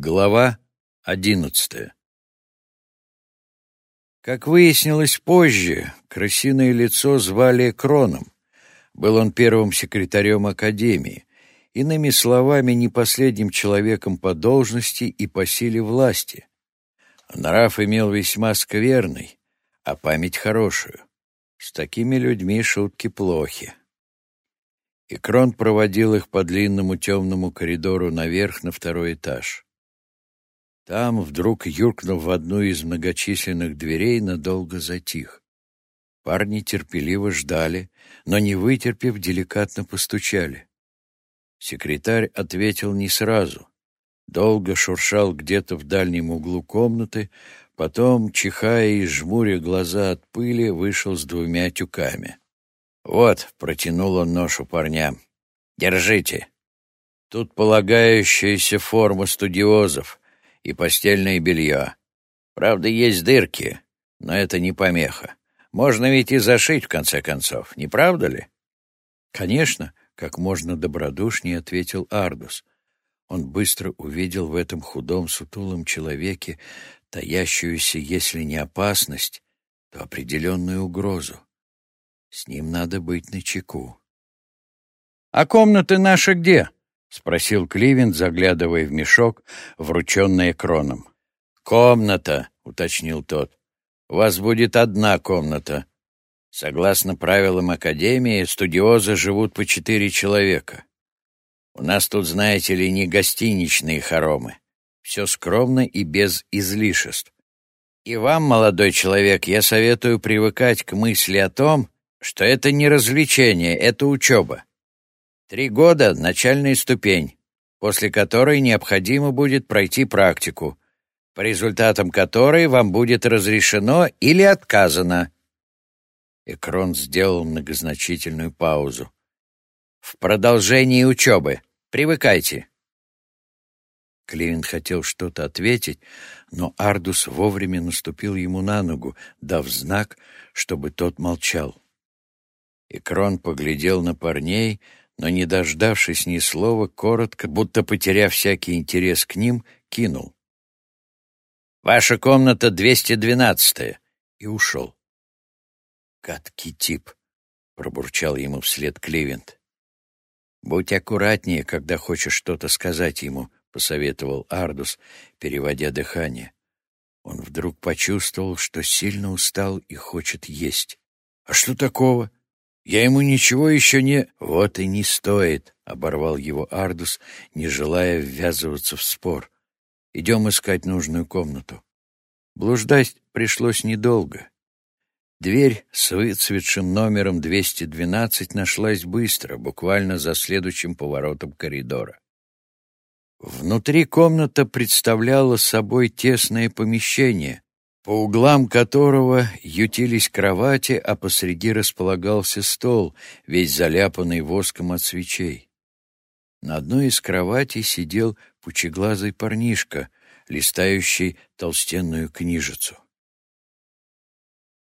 Глава одиннадцатая Как выяснилось позже, крысиное лицо звали Кроном. Был он первым секретарем Академии, иными словами, не последним человеком по должности и по силе власти. Нрав имел весьма скверный, а память хорошую. С такими людьми шутки плохи. И Крон проводил их по длинному темному коридору наверх на второй этаж. Там, вдруг юркнув в одну из многочисленных дверей, надолго затих. Парни терпеливо ждали, но, не вытерпев, деликатно постучали. Секретарь ответил не сразу. Долго шуршал где-то в дальнем углу комнаты, потом, чихая и жмуря глаза от пыли, вышел с двумя тюками. «Вот», — протянул он ношу парням, — «держите. Тут полагающаяся форма студиозов, и постельное белье. Правда, есть дырки, но это не помеха. Можно ведь и зашить, в конце концов, не правда ли? Конечно, как можно добродушнее ответил Ардус. Он быстро увидел в этом худом сутулом человеке таящуюся, если не опасность, то определенную угрозу. С ним надо быть начеку. «А комнаты наши где?» — спросил Кливент, заглядывая в мешок, врученный кроном. «Комната», — уточнил тот. «У вас будет одна комната. Согласно правилам Академии, студиозы живут по четыре человека. У нас тут, знаете ли, не гостиничные хоромы. Все скромно и без излишеств. И вам, молодой человек, я советую привыкать к мысли о том, что это не развлечение, это учеба. Три года — начальная ступень, после которой необходимо будет пройти практику, по результатам которой вам будет разрешено или отказано. Экрон сделал многозначительную паузу. В продолжении учебы. Привыкайте. Клевин хотел что-то ответить, но Ардус вовремя наступил ему на ногу, дав знак, чтобы тот молчал. Экрон поглядел на парней, но, не дождавшись ни слова, коротко, будто потеряв всякий интерес к ним, кинул. «Ваша комната 212-я!» и ушел. «Гадкий тип!» — пробурчал ему вслед Кливент. «Будь аккуратнее, когда хочешь что-то сказать ему», — посоветовал Ардус, переводя дыхание. Он вдруг почувствовал, что сильно устал и хочет есть. «А что такого?» Я ему ничего еще не... Вот и не стоит, — оборвал его Ардус, не желая ввязываться в спор. Идем искать нужную комнату. Блуждать пришлось недолго. Дверь с выцветшим номером 212 нашлась быстро, буквально за следующим поворотом коридора. Внутри комната представляла собой тесное помещение, по углам которого ютились кровати, а посреди располагался стол, весь заляпанный воском от свечей. На одной из кроватей сидел пучеглазый парнишка, листающий толстенную книжицу.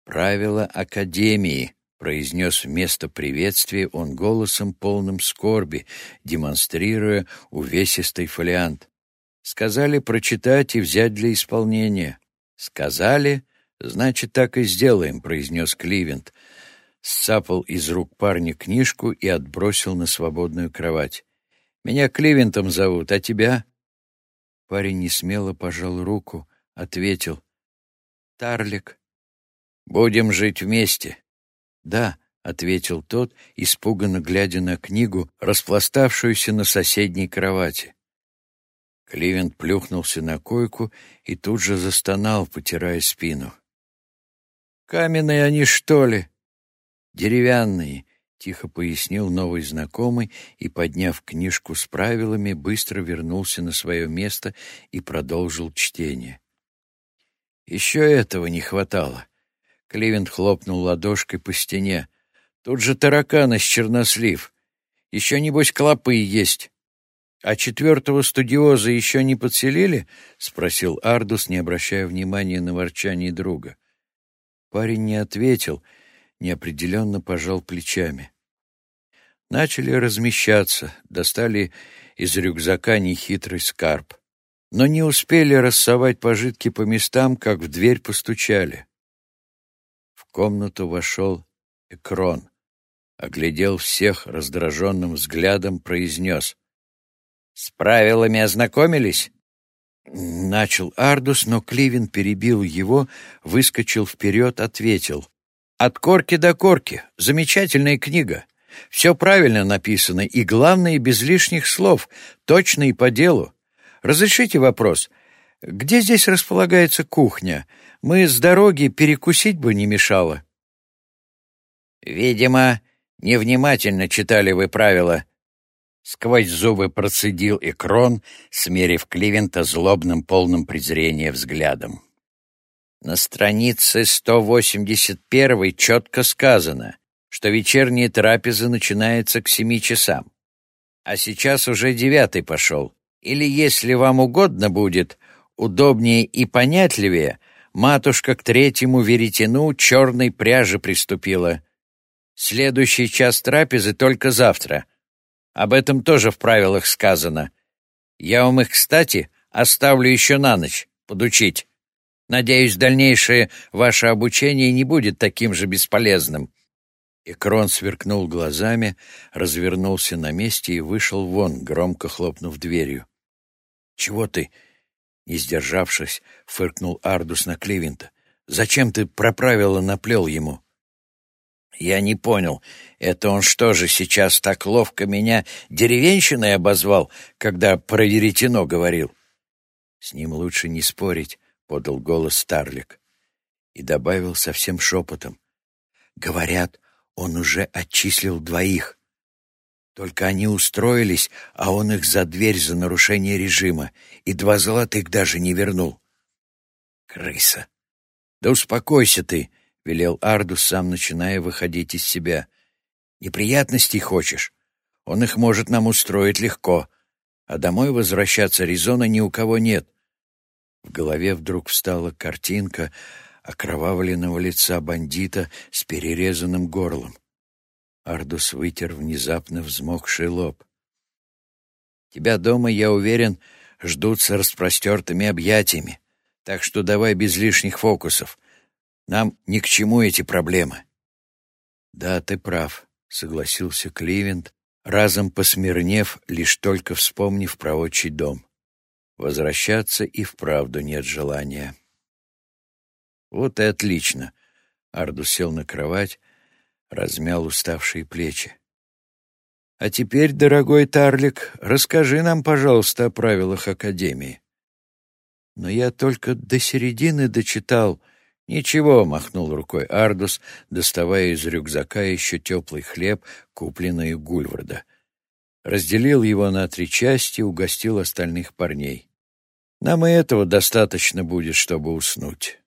«Правила Академии», — произнес вместо приветствия он голосом полным скорби, демонстрируя увесистый фолиант. «Сказали прочитать и взять для исполнения». «Сказали, значит, так и сделаем», — произнес Кливент. Сцапал из рук парня книжку и отбросил на свободную кровать. «Меня Кливентом зовут, а тебя?» Парень несмело пожал руку, ответил. «Тарлик». «Будем жить вместе». «Да», — ответил тот, испуганно глядя на книгу, распластавшуюся на соседней кровати. Кливент плюхнулся на койку и тут же застонал, потирая спину. «Каменные они, что ли?» «Деревянные», — тихо пояснил новый знакомый и, подняв книжку с правилами, быстро вернулся на свое место и продолжил чтение. «Еще этого не хватало». Кливент хлопнул ладошкой по стене. «Тут же тараканы с чернослив. Еще, небось, клопы есть». «А четвертого студиоза еще не подселили?» — спросил Ардус, не обращая внимания на ворчание друга. Парень не ответил, неопределенно пожал плечами. Начали размещаться, достали из рюкзака нехитрый скарб. но не успели рассовать пожитки по местам, как в дверь постучали. В комнату вошел Экрон, оглядел всех раздраженным взглядом, произнес. «С правилами ознакомились?» Начал Ардус, но Кливин перебил его, выскочил вперед, ответил. «От корки до корки. Замечательная книга. Все правильно написано, и главное, без лишних слов, точно и по делу. Разрешите вопрос. Где здесь располагается кухня? Мы с дороги перекусить бы не мешало». «Видимо, невнимательно читали вы правила», Сквозь зубы процедил Экрон, смерив Кливента злобным, полным презрения взглядом. На странице 181 четко сказано, что вечерняя трапеза начинается к семи часам. А сейчас уже девятый пошел. Или, если вам угодно будет, удобнее и понятливее, матушка к третьему веретену черной пряжи приступила. Следующий час трапезы только завтра — об этом тоже в правилах сказано. Я вам их, кстати, оставлю еще на ночь, подучить. Надеюсь, дальнейшее ваше обучение не будет таким же бесполезным». И Крон сверкнул глазами, развернулся на месте и вышел вон, громко хлопнув дверью. «Чего ты?» — не сдержавшись, фыркнул Ардус на Кливинта. «Зачем ты про правила наплел ему?» Я не понял, это он что же сейчас так ловко меня деревенщиной обозвал, когда про веретено говорил? С ним лучше не спорить, — подал голос Старлик. И добавил совсем шепотом. Говорят, он уже отчислил двоих. Только они устроились, а он их за дверь за нарушение режима, и два золотых даже не вернул. Крыса! Да успокойся ты! — велел Ардус, сам начиная выходить из себя. «Неприятностей хочешь? Он их может нам устроить легко, а домой возвращаться резона ни у кого нет». В голове вдруг встала картинка окровавленного лица бандита с перерезанным горлом. Ардус вытер внезапно взмокший лоб. «Тебя дома, я уверен, ждут с распростертыми объятиями, так что давай без лишних фокусов. Нам ни к чему эти проблемы. Да, ты прав, согласился Кливент, разом посмирнев, лишь только вспомнив про отчий дом. Возвращаться и вправду нет желания. Вот и отлично. Арду сел на кровать, размял уставшие плечи. А теперь, дорогой Тарлик, расскажи нам, пожалуйста, о правилах Академии. Но я только до середины дочитал — «Ничего», — махнул рукой Ардус, доставая из рюкзака еще теплый хлеб, купленный у Гульварда. Разделил его на три части, угостил остальных парней. «Нам и этого достаточно будет, чтобы уснуть».